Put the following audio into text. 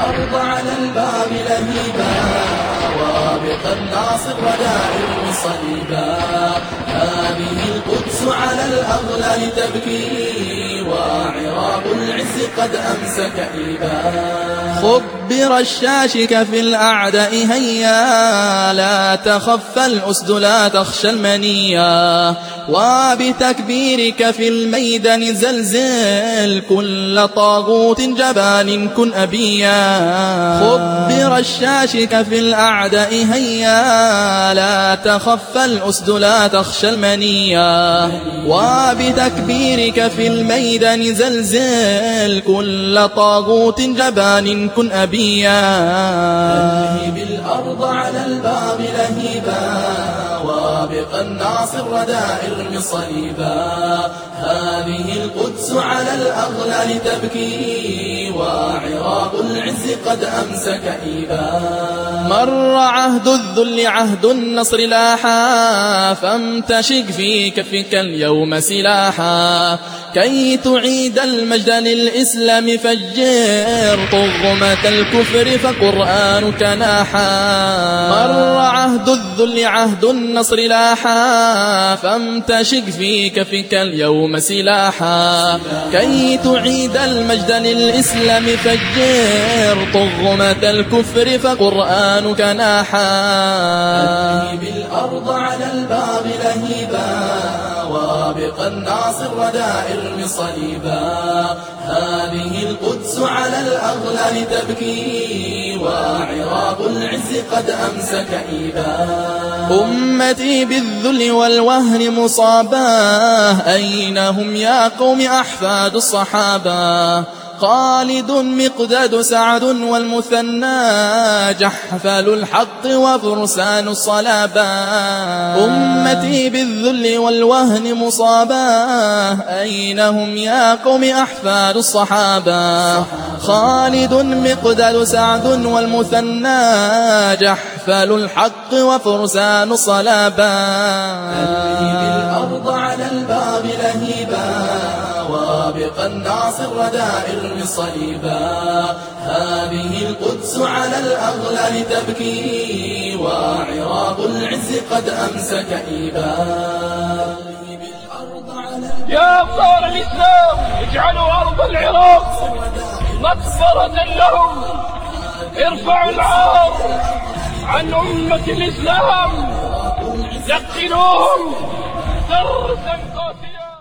الأرض على الباب لهيبا وابق الناصر ودائر صليبا هذه القدس على الأغلال تبكي وعراق العز قد أمسك كئيبا خبر الشاشك في الأعداء هيا لا تخف الأسد لا تخشى المنيا. وبتكبيرك في الميدان زلزل كل طاغوت جبان كن أبيا. خبر الشاشك في الأعداء هيا. لا تخف الأسد لا تخشى المنيا. وبتكبيرك في الميدان زلزل كل طاغوت جبان كن أبيا. بالأرض على الباب لهيبا. وابق الناصر ودائر صليبا هذه القدس على الأغلال تبكي وعراق العز قد أمسك كئيبا مر عهد الذل عهد النصر لاحا فامتشق في كفك اليوم سلاحا. كي تعيد المجد للإسلام فجر طغمة الكفر فقرآنك ناحا مر عهد الذل عهد النصر لاحا. فامتشق في كفك اليوم سلاحا. كي تعيد المجد للإسلام فجر طغمة الكفر فقرآنك ناحا بالأرض على الباب لهيبا. وابق الناصر ودائر صليبا هذه القدس على الأغلال تبكي وعراق العز قد أمسك كئيبا أمتي بالذل والوهن مصاباه أين هم يا قوم أحفاد الصحابة خالد مقداد سعد والمثنى جحفل الحق وفرسان الصلابة. أمتي بالذل والوهن مصاباه أين هم يا قوم أحفاد الصحابة؟ خالد مقداد سعد والمثنى جحفل الحق وفرسان الصلابة. الناصر ودائر صليبا هذه القدس على الأغلال تبكي وعراق العز قد أمسك كئيبا يا أبطال الإسلام اجعلوا أرض العراق مقبرة لهم. ارفعوا العار عن أمة الإسلام. لقنوهم درسا